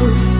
路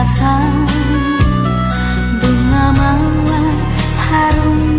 pasang bunga mawar harum